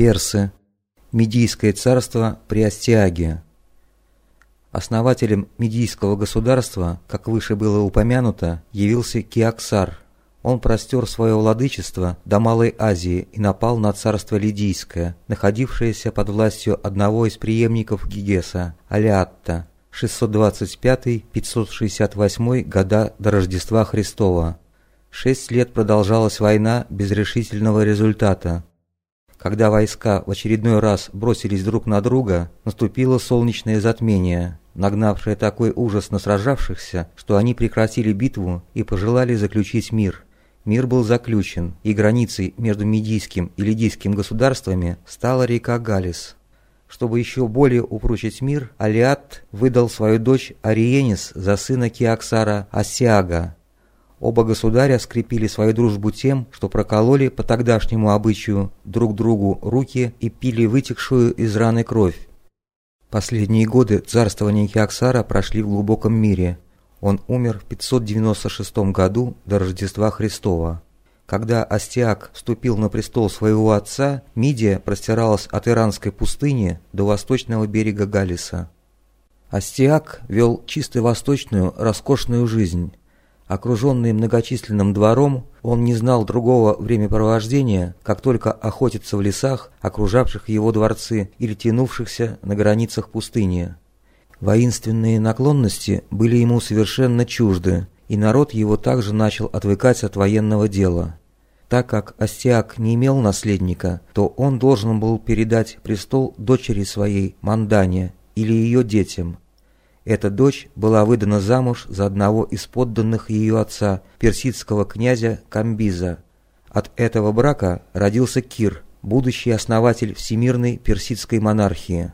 Персы. Медийское царство при Астиаге. Основателем Медийского государства, как выше было упомянуто, явился Киаксар. Он простер свое владычество до Малой Азии и напал на царство Лидийское, находившееся под властью одного из преемников Гигеса, Алиатта, 625-568 года до Рождества Христова. Шесть лет продолжалась война без решительного результата. Когда войска в очередной раз бросились друг на друга, наступило солнечное затмение, нагнавшее такой ужас на сражавшихся, что они прекратили битву и пожелали заключить мир. Мир был заключен, и границей между Медийским и Лидийским государствами стала река Галис. Чтобы еще более упрочить мир, Алиат выдал свою дочь Ариенис за сына Киаксара Асиага, Оба государя скрепили свою дружбу тем, что прокололи по тогдашнему обычаю друг другу руки и пили вытекшую из раны кровь. Последние годы царствования Киаксара прошли в глубоком мире. Он умер в 596 году до Рождества Христова. Когда Астиак вступил на престол своего отца, Мидия простиралась от иранской пустыни до восточного берега Галиса. Астиак вел чисто восточную, роскошную жизнь. Окруженный многочисленным двором, он не знал другого времяпровождения, как только охотиться в лесах, окружавших его дворцы или тянувшихся на границах пустыни. Воинственные наклонности были ему совершенно чужды, и народ его также начал отвыкать от военного дела. Так как Астиак не имел наследника, то он должен был передать престол дочери своей Мандане или ее детям – эта дочь была выдана замуж за одного из подданных ее отца, персидского князя Камбиза. От этого брака родился Кир, будущий основатель всемирной персидской монархии.